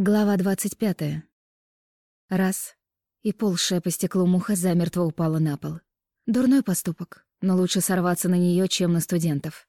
Глава двадцать пятая. Раз. И полшая по стеклу муха замертво упала на пол. Дурной поступок, но лучше сорваться на нее, чем на студентов.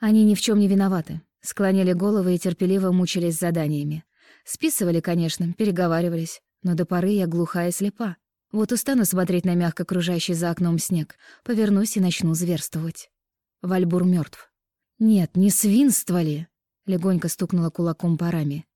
Они ни в чем не виноваты. Склоняли головы и терпеливо мучились заданиями. Списывали, конечно, переговаривались, но до поры я глухая и слепа. Вот устану смотреть на мягко кружащий за окном снег, повернусь и начну зверствовать. Вальбур мертв. Нет, не свинство ли? Легонько стукнула кулаком по раме.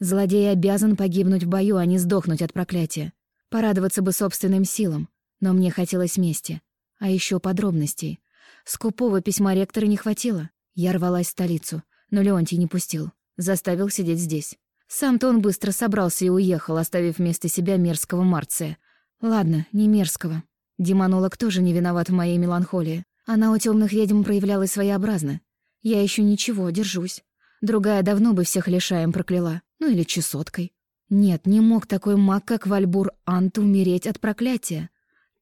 Злодей обязан погибнуть в бою, а не сдохнуть от проклятия. Порадоваться бы собственным силам, но мне хотелось мести. А еще подробностей. Скупого письма ректора не хватило. Я рвалась в столицу, но Леонтий не пустил. Заставил сидеть здесь. Сам-то он быстро собрался и уехал, оставив вместо себя мерзкого Марция. Ладно, не мерзкого. Демонолог тоже не виноват в моей меланхолии. Она у темных ведьм проявлялась своеобразно. Я еще ничего, держусь. Другая давно бы всех лишаем прокляла. Ну или чесоткой. Нет, не мог такой маг, как Вальбур Ант, умереть от проклятия.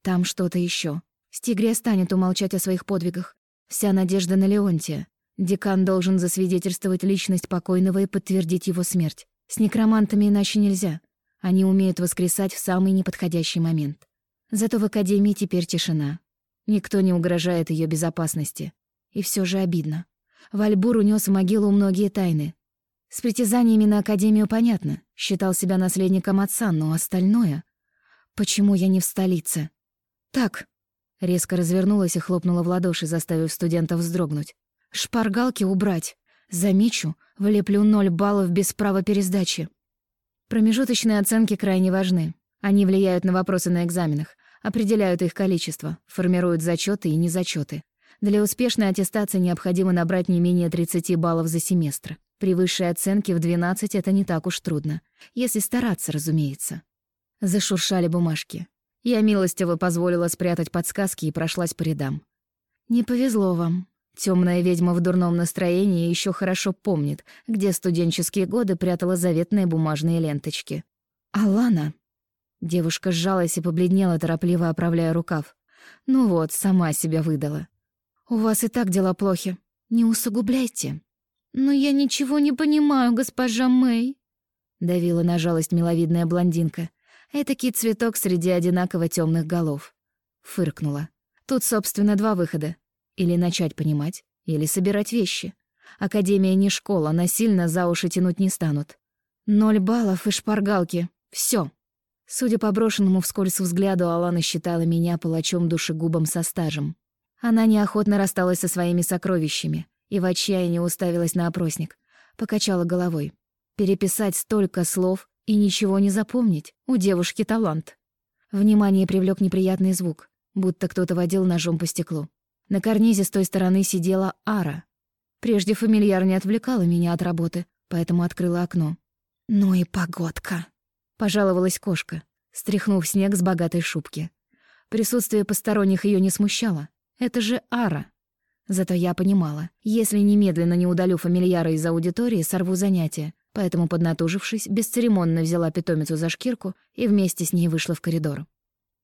Там что-то еще. Стигрия станет умолчать о своих подвигах. Вся надежда на Леонтия. Декан должен засвидетельствовать личность покойного и подтвердить его смерть. С некромантами иначе нельзя. Они умеют воскресать в самый неподходящий момент. Зато в Академии теперь тишина. Никто не угрожает ее безопасности. И все же обидно. Вальбур унес в могилу многие тайны. С притязаниями на Академию понятно. Считал себя наследником отца, но остальное... Почему я не в столице? Так. Резко развернулась и хлопнула в ладоши, заставив студентов вздрогнуть. Шпаргалки убрать. Замечу, влеплю ноль баллов без права пересдачи. Промежуточные оценки крайне важны. Они влияют на вопросы на экзаменах, определяют их количество, формируют зачеты и незачеты. Для успешной аттестации необходимо набрать не менее 30 баллов за семестр. При высшей оценке в 12 это не так уж трудно. Если стараться, разумеется. Зашуршали бумажки. Я милостиво позволила спрятать подсказки и прошлась по рядам. «Не повезло вам. Темная ведьма в дурном настроении еще хорошо помнит, где студенческие годы прятала заветные бумажные ленточки. «Алана!» Девушка сжалась и побледнела, торопливо оправляя рукав. «Ну вот, сама себя выдала. «У вас и так дела плохи. Не усугубляйте». «Но я ничего не понимаю, госпожа Мэй», — давила на жалость миловидная блондинка. Этакий цветок среди одинаково темных голов. Фыркнула. Тут, собственно, два выхода. Или начать понимать, или собирать вещи. Академия не школа, насильно за уши тянуть не станут. Ноль баллов и шпаргалки. Все. Судя по брошенному вскользь взгляду, Алана считала меня палачом душегубом со стажем. Она неохотно рассталась со своими сокровищами и в отчаянии уставилась на опросник. Покачала головой. Переписать столько слов и ничего не запомнить. У девушки талант. Внимание привлек неприятный звук, будто кто-то водил ножом по стеклу. На карнизе с той стороны сидела Ара. Прежде фамильяр не отвлекала меня от работы, поэтому открыла окно. «Ну и погодка!» — пожаловалась кошка, стряхнув снег с богатой шубки. Присутствие посторонних ее не смущало. Это же Ара. Зато я понимала, если немедленно не удалю фамильяра из аудитории, сорву занятие, поэтому, поднатужившись, бесцеремонно взяла питомицу за шкирку и вместе с ней вышла в коридор.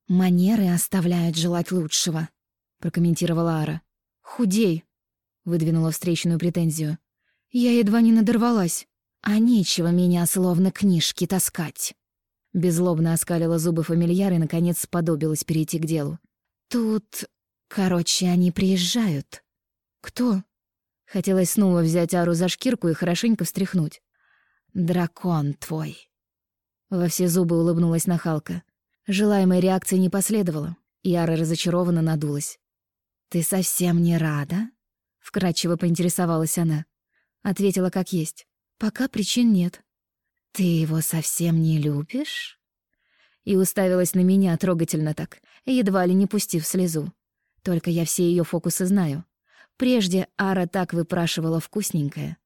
«Манеры оставляют желать лучшего», — прокомментировала Ара. «Худей», — выдвинула встречную претензию. «Я едва не надорвалась. А нечего меня словно книжки таскать». Беззлобно оскалила зубы фамильяр и, наконец, сподобилась перейти к делу. «Тут Короче, они приезжают. Кто? Хотелось снова взять Ару за шкирку и хорошенько встряхнуть. Дракон твой. Во все зубы улыбнулась нахалка. Желаемой реакции не последовало, и Ара разочарованно надулась. «Ты совсем не рада?» — вкратчиво поинтересовалась она. Ответила как есть. «Пока причин нет». «Ты его совсем не любишь?» И уставилась на меня трогательно так, едва ли не пустив слезу. Только я все ее фокусы знаю. Прежде Ара так выпрашивала вкусненькое.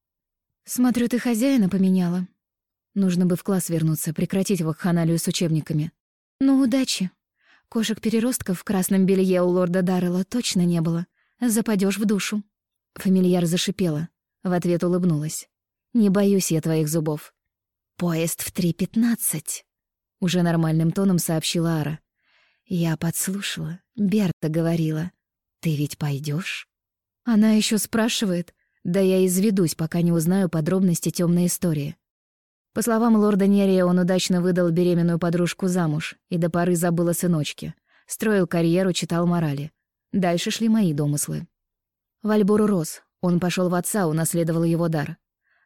«Смотрю, ты хозяина поменяла. Нужно бы в класс вернуться, прекратить вакханалию с учебниками. Ну, удачи. Кошек-переростков в красном белье у лорда Даррелла точно не было. Западешь в душу». Фамильяр зашипела. В ответ улыбнулась. «Не боюсь я твоих зубов». «Поезд в три пятнадцать», — уже нормальным тоном сообщила Ара. Я подслушала. Берта говорила. «Ты ведь пойдешь? Она еще спрашивает. Да я изведусь, пока не узнаю подробности темной истории. По словам лорда Нерия, он удачно выдал беременную подружку замуж и до поры забыл о сыночке. Строил карьеру, читал морали. Дальше шли мои домыслы. Вальбору рос. Он пошел в отца, унаследовал его дар.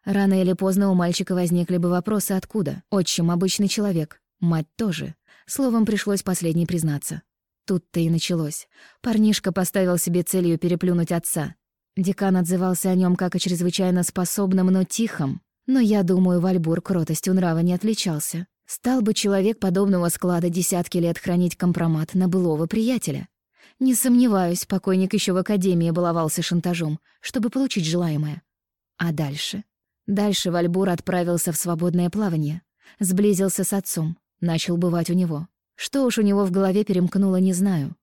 Рано или поздно у мальчика возникли бы вопросы «откуда?». Отчим — обычный человек. Мать тоже. Словом, пришлось последней признаться. Тут-то и началось. Парнишка поставил себе целью переплюнуть отца. Декан отзывался о нем как о чрезвычайно способном, но тихом. Но я думаю, Вальбур кротостью нрава не отличался. Стал бы человек подобного склада десятки лет хранить компромат на былого приятеля. Не сомневаюсь, покойник еще в академии баловался шантажом, чтобы получить желаемое. А дальше? Дальше Вальбур отправился в свободное плавание. Сблизился с отцом, начал бывать у него. Что уж у него в голове перемкнуло, не знаю.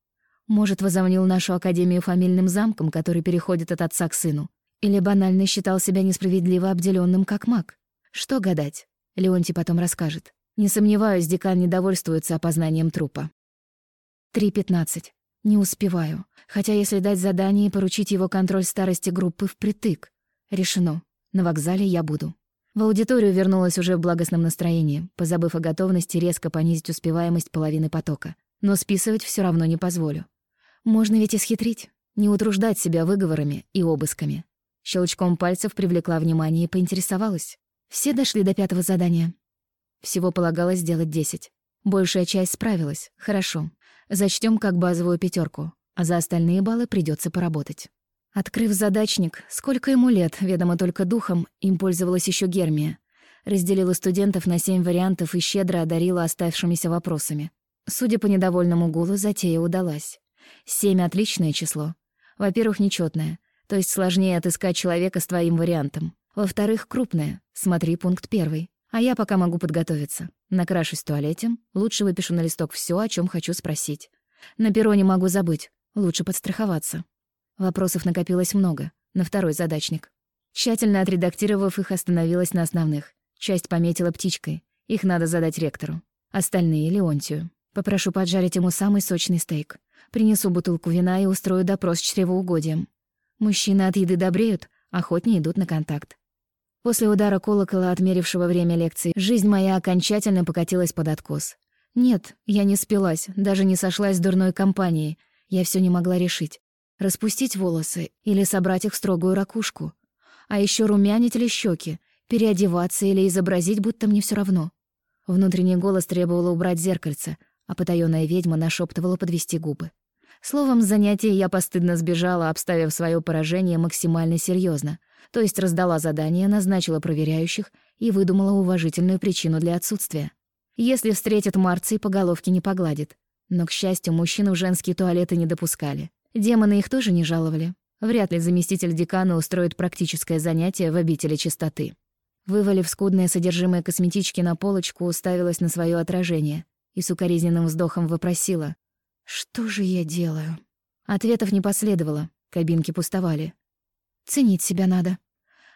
Может, возомнил нашу академию фамильным замком, который переходит от отца к сыну. Или банально считал себя несправедливо обделенным как маг. Что гадать? Леонтий потом расскажет. Не сомневаюсь, декан недовольствуется опознанием трупа. 3.15. Не успеваю. Хотя если дать задание и поручить его контроль старости группы впритык. Решено. На вокзале я буду. В аудиторию вернулась уже в благостном настроении, позабыв о готовности резко понизить успеваемость половины потока. Но списывать все равно не позволю. Можно ведь исхитрить, не утруждать себя выговорами и обысками. Щелчком пальцев привлекла внимание и поинтересовалась. Все дошли до пятого задания. Всего полагалось сделать десять. Большая часть справилась. Хорошо. Зачтем как базовую пятерку, а за остальные баллы придется поработать. Открыв задачник, сколько ему лет, ведомо только духом, им пользовалась еще Гермия. Разделила студентов на семь вариантов и щедро одарила оставшимися вопросами. Судя по недовольному гулу, затея удалась. Семь — отличное число. Во-первых, нечетное, то есть сложнее отыскать человека с твоим вариантом. Во-вторых, крупное. Смотри пункт первый. А я пока могу подготовиться. Накрашусь в туалете, лучше выпишу на листок все, о чем хочу спросить. На перроне могу забыть, лучше подстраховаться. Вопросов накопилось много, на второй задачник. Тщательно отредактировав их, остановилась на основных. Часть пометила птичкой. Их надо задать ректору. Остальные — Леонтию. Попрошу поджарить ему самый сочный стейк. Принесу бутылку вина и устрою допрос чревоугодием. Мужчины от еды добреют, охотнее идут на контакт. После удара колокола, отмерившего время лекции, жизнь моя окончательно покатилась под откос. Нет, я не спилась, даже не сошлась с дурной компанией. Я все не могла решить. Распустить волосы или собрать их в строгую ракушку. А еще румянить ли щеки, переодеваться или изобразить, будто мне все равно. Внутренний голос требовал убрать зеркальце, а потаённая ведьма нашептывала подвести губы. Словом, с занятия я постыдно сбежала, обставив свое поражение максимально серьезно, то есть раздала задание, назначила проверяющих и выдумала уважительную причину для отсутствия. Если встретит Марций, по головке не погладит. Но, к счастью, мужчин в женские туалеты не допускали. Демоны их тоже не жаловали. Вряд ли заместитель декана устроит практическое занятие в обители чистоты. Вывалив скудное содержимое косметички на полочку, уставилась на свое отражение и с укоризненным вздохом вопросила. Что же я делаю? Ответов не последовало, кабинки пустовали. Ценить себя надо.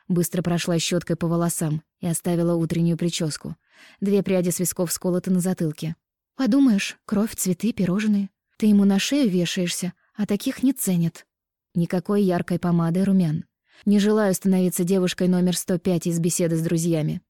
Быстро прошла щеткой по волосам и оставила утреннюю прическу. Две пряди с висков сколоты на затылке. Подумаешь, кровь, цветы, пирожные. Ты ему на шею вешаешься, а таких не ценят. Никакой яркой помады румян. Не желаю становиться девушкой номер 105 из беседы с друзьями.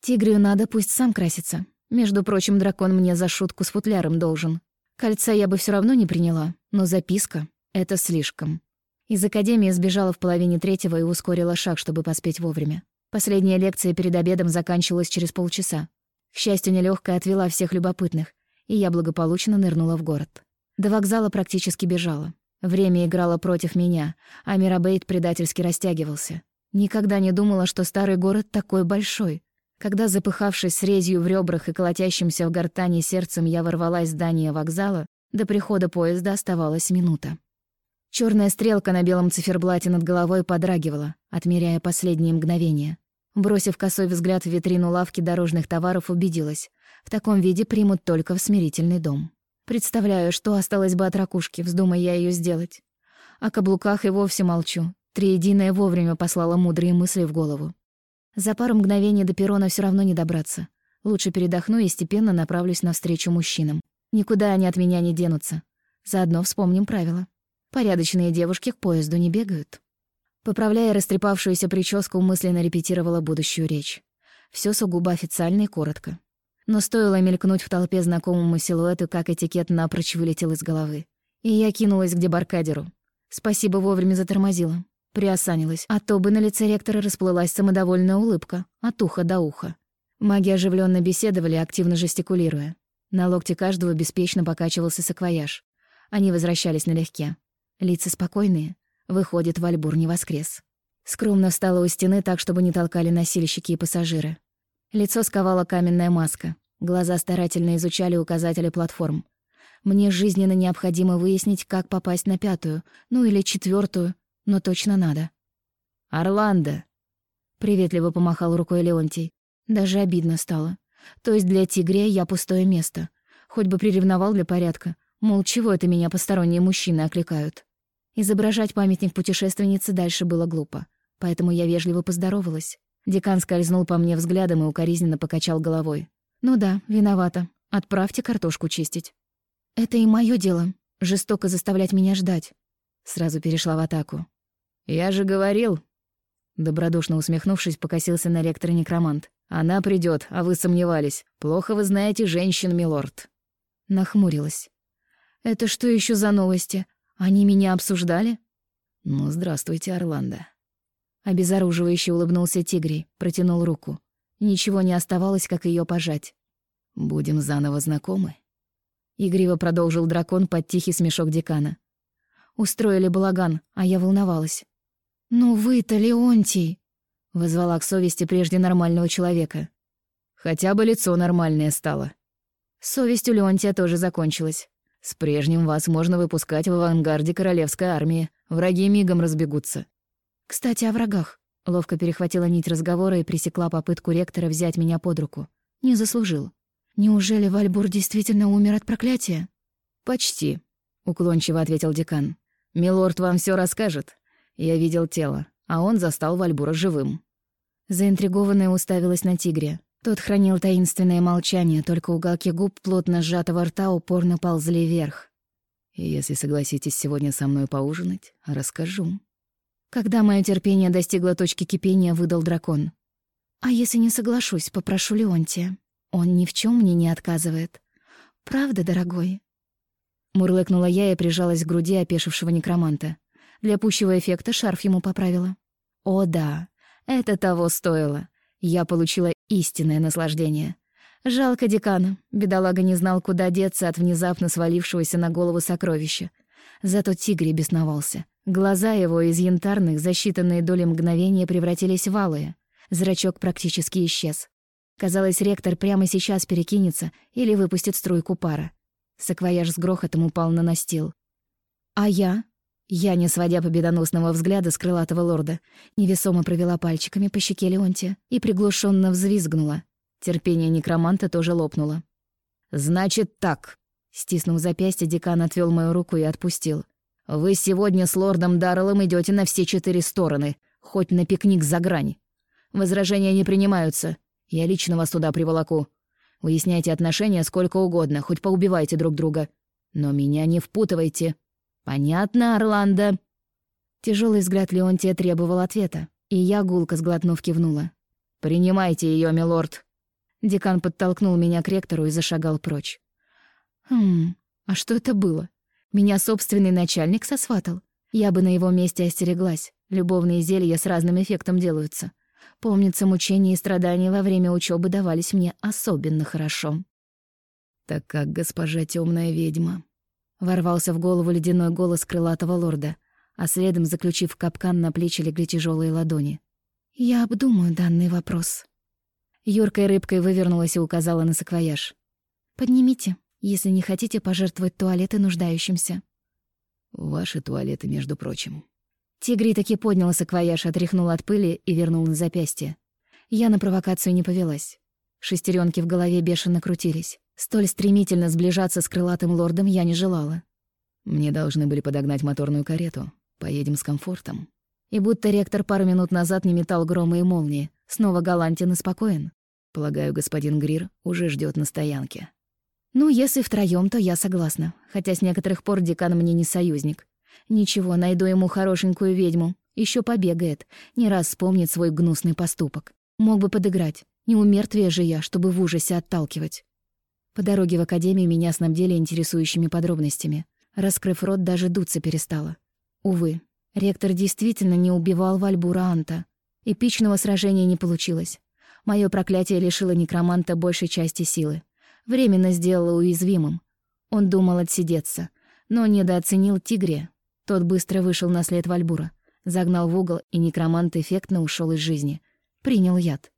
Тигрию надо, пусть сам красится. Между прочим, дракон мне за шутку с футляром должен. Кольца я бы все равно не приняла, но записка — это слишком. Из академии сбежала в половине третьего и ускорила шаг, чтобы поспеть вовремя. Последняя лекция перед обедом заканчивалась через полчаса. К счастью, нелегкая отвела всех любопытных, и я благополучно нырнула в город. До вокзала практически бежала. Время играло против меня, а Мирабейт предательски растягивался. Никогда не думала, что старый город такой большой. Когда, запыхавшись с резью в ребрах и колотящимся в гортани сердцем, я ворвалась в здание вокзала, до прихода поезда оставалась минута. Черная стрелка на белом циферблате над головой подрагивала, отмеряя последние мгновения. Бросив косой взгляд в витрину лавки дорожных товаров, убедилась. В таком виде примут только в смирительный дом. Представляю, что осталось бы от ракушки, вздумай я ее сделать. О каблуках и вовсе молчу. Триединая вовремя послала мудрые мысли в голову. За пару мгновений до перрона все равно не добраться. Лучше передохну и степенно направлюсь навстречу мужчинам. Никуда они от меня не денутся. Заодно вспомним правила. Порядочные девушки к поезду не бегают. Поправляя растрепавшуюся прическу, мысленно репетировала будущую речь. Все сугубо официально и коротко. Но стоило мелькнуть в толпе знакомому силуэту, как этикет напрочь вылетел из головы. И я кинулась к дебаркадеру. Спасибо вовремя затормозила. Приосанилась, а то бы на лице ректора расплылась самодовольная улыбка, от уха до уха. Маги оживленно беседовали, активно жестикулируя. На локте каждого беспечно покачивался саквояж. Они возвращались налегке. Лица спокойные. Выходит, Вальбур не воскрес. Скромно встала у стены так, чтобы не толкали носильщики и пассажиры. Лицо сковала каменная маска. Глаза старательно изучали указатели платформ. Мне жизненно необходимо выяснить, как попасть на пятую, ну или четвертую, но точно надо. «Орландо!» — приветливо помахал рукой Леонтий. Даже обидно стало. То есть для тигря я пустое место. Хоть бы приревновал для порядка. Мол, чего это меня посторонние мужчины окликают? Изображать памятник путешественницы дальше было глупо. Поэтому я вежливо поздоровалась. Декан скользнул по мне взглядом и укоризненно покачал головой. «Ну да, виновата. Отправьте картошку чистить». «Это и мое дело. Жестоко заставлять меня ждать». Сразу перешла в атаку. «Я же говорил...» Добродушно усмехнувшись, покосился на ректора некромант. «Она придет, а вы сомневались. Плохо вы знаете женщин, милорд». Нахмурилась. «Это что еще за новости? Они меня обсуждали?» «Ну, здравствуйте, Орландо». Обезоруживающе улыбнулся Тигри, протянул руку. Ничего не оставалось, как ее пожать. «Будем заново знакомы?» Игриво продолжил дракон под тихий смешок декана. Устроили балаган, а я волновалась. «Ну вы-то, Леонтий!» — вызвала к совести прежде нормального человека. «Хотя бы лицо нормальное стало». Совесть у Леонтия тоже закончилась. С прежним вас можно выпускать в авангарде королевской армии. Враги мигом разбегутся. Кстати, о врагах. Ловко перехватила нить разговора и пресекла попытку ректора взять меня под руку. Не заслужил. «Неужели Вальбур действительно умер от проклятия?» «Почти», — уклончиво ответил декан. «Милорд вам все расскажет. Я видел тело, а он застал Вальбура живым». Заинтригованная уставилась на тигре. Тот хранил таинственное молчание, только уголки губ плотно сжатого рта упорно ползли вверх. «Если согласитесь сегодня со мной поужинать, расскажу». Когда мое терпение достигло точки кипения, выдал дракон. «А если не соглашусь, попрошу Леонтия». Он ни в чем мне не отказывает. Правда, дорогой?» Мурлыкнула я и прижалась к груди опешившего некроманта. Для пущего эффекта шарф ему поправила. «О да, это того стоило. Я получила истинное наслаждение. Жалко декана. Бедолага не знал, куда деться от внезапно свалившегося на голову сокровища. Зато тигре бесновался. Глаза его из янтарных за считанные доли мгновения превратились в алые. Зрачок практически исчез. Казалось, ректор прямо сейчас перекинется или выпустит струйку пара. Саквояж с грохотом упал на настил. А я? Я, не сводя победоносного взгляда с крылатого лорда, невесомо провела пальчиками по щеке Леонтия и приглушенно взвизгнула. Терпение некроманта тоже лопнуло. «Значит так», — стиснув запястье, декан отвел мою руку и отпустил. «Вы сегодня с лордом Дарреллом идете на все четыре стороны, хоть на пикник за грань. Возражения не принимаются. Я лично вас туда приволоку. Выясняйте отношения сколько угодно, хоть поубивайте друг друга. Но меня не впутывайте. Понятно, Орландо?» Тяжелый взгляд Леонтия требовал ответа, и я, гулко сглотнув, кивнула. «Принимайте ее, милорд!» Декан подтолкнул меня к ректору и зашагал прочь. «Хм, а что это было? Меня собственный начальник сосватал? Я бы на его месте остереглась. Любовные зелья с разным эффектом делаются. Помнится, мучения и страдания во время учебы давались мне особенно хорошо. «Так как госпожа темная ведьма?» Ворвался в голову ледяной голос крылатого лорда, а следом, заключив капкан, на плечи легли тяжелые ладони. «Я обдумаю данный вопрос». Юркой рыбкой вывернулась и указала на саквояж. «Поднимите, если не хотите пожертвовать туалеты нуждающимся». «Ваши туалеты, между прочим», Тигри таки поднял саквояж, отряхнул от пыли и вернул на запястье. Я на провокацию не повелась. Шестеренки в голове бешено крутились. Столь стремительно сближаться с крылатым лордом я не желала. Мне должны были подогнать моторную карету. Поедем с комфортом. И будто ректор пару минут назад не метал грома и молнии, снова галантен и спокоен. Полагаю, господин Грир уже ждет на стоянке. Ну, если втроем, то я согласна, хотя с некоторых пор декан мне не союзник. Ничего, найду ему хорошенькую ведьму. Еще побегает, не раз вспомнит свой гнусный поступок. Мог бы подыграть. Не умертвие же я, чтобы в ужасе отталкивать. По дороге в академию меня снабдили интересующими подробностями. Раскрыв рот, даже дуться перестала. Увы, ректор действительно не убивал Вальбура Анта. Эпичного сражения не получилось. Мое проклятие лишило некроманта большей части силы. Временно сделало уязвимым. Он думал отсидеться, но недооценил тигре. Тот быстро вышел на след Вальбура, загнал в угол, и некромант эффектно ушел из жизни. Принял яд.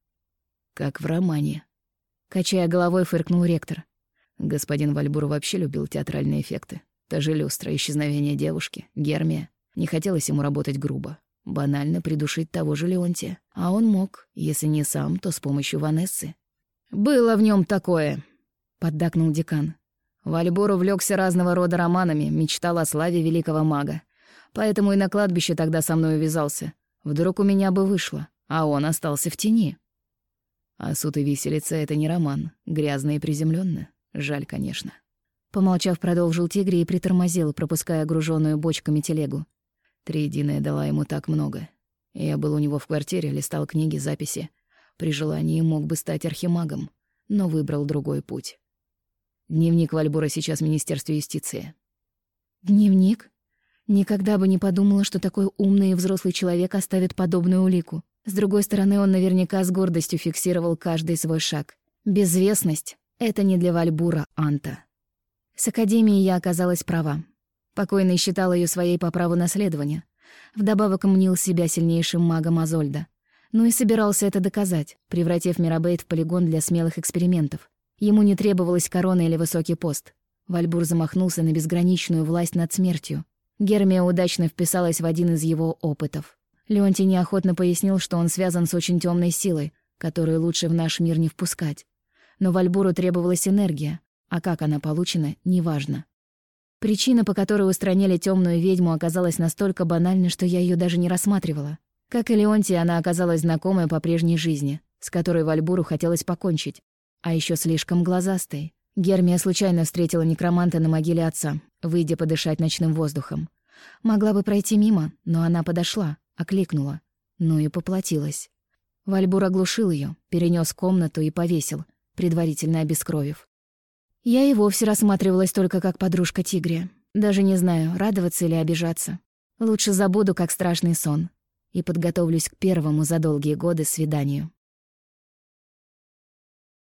Как в романе. Качая головой, фыркнул ректор. Господин Вальбур вообще любил театральные эффекты. Та же люстра, исчезновение девушки, Гермия. Не хотелось ему работать грубо. Банально придушить того же Леонтия. А он мог, если не сам, то с помощью Ванессы. «Было в нем такое», — поддакнул декан. Вальбур увлекся разного рода романами, мечтал о славе великого мага. Поэтому и на кладбище тогда со мной увязался. Вдруг у меня бы вышло, а он остался в тени. А суд и виселица — это не роман. Грязно и приземленно. Жаль, конечно. Помолчав, продолжил тигри и притормозил, пропуская груженную бочками телегу. Триединая дала ему так много. Я был у него в квартире, листал книги, записи. При желании мог бы стать архимагом, но выбрал другой путь. Дневник Вальбура сейчас в Министерстве юстиции. Дневник? Никогда бы не подумала, что такой умный и взрослый человек оставит подобную улику. С другой стороны, он наверняка с гордостью фиксировал каждый свой шаг. Безвестность — это не для Вальбура, Анта. С Академией я оказалась права. Покойный считал ее своей по праву наследования. Вдобавок мнил себя сильнейшим магом Азольда. Ну и собирался это доказать, превратив Мирабейт в полигон для смелых экспериментов. Ему не требовалась корона или высокий пост. Вальбур замахнулся на безграничную власть над смертью. Гермия удачно вписалась в один из его опытов. Леонтий неохотно пояснил, что он связан с очень темной силой, которую лучше в наш мир не впускать. Но Вальбуру требовалась энергия, а как она получена, неважно. Причина, по которой устранили темную ведьму, оказалась настолько банальной, что я ее даже не рассматривала. Как и Леонтий, она оказалась знакомая по прежней жизни, с которой Вальбуру хотелось покончить, а еще слишком глазастой. Гермия случайно встретила некроманта на могиле отца, выйдя подышать ночным воздухом. Могла бы пройти мимо, но она подошла, окликнула. Ну и поплатилась. Вальбур оглушил ее, перенес комнату и повесил, предварительно обескровив. Я и вовсе рассматривалась только как подружка тигря. Даже не знаю, радоваться или обижаться. Лучше забуду, как страшный сон, и подготовлюсь к первому за долгие годы свиданию.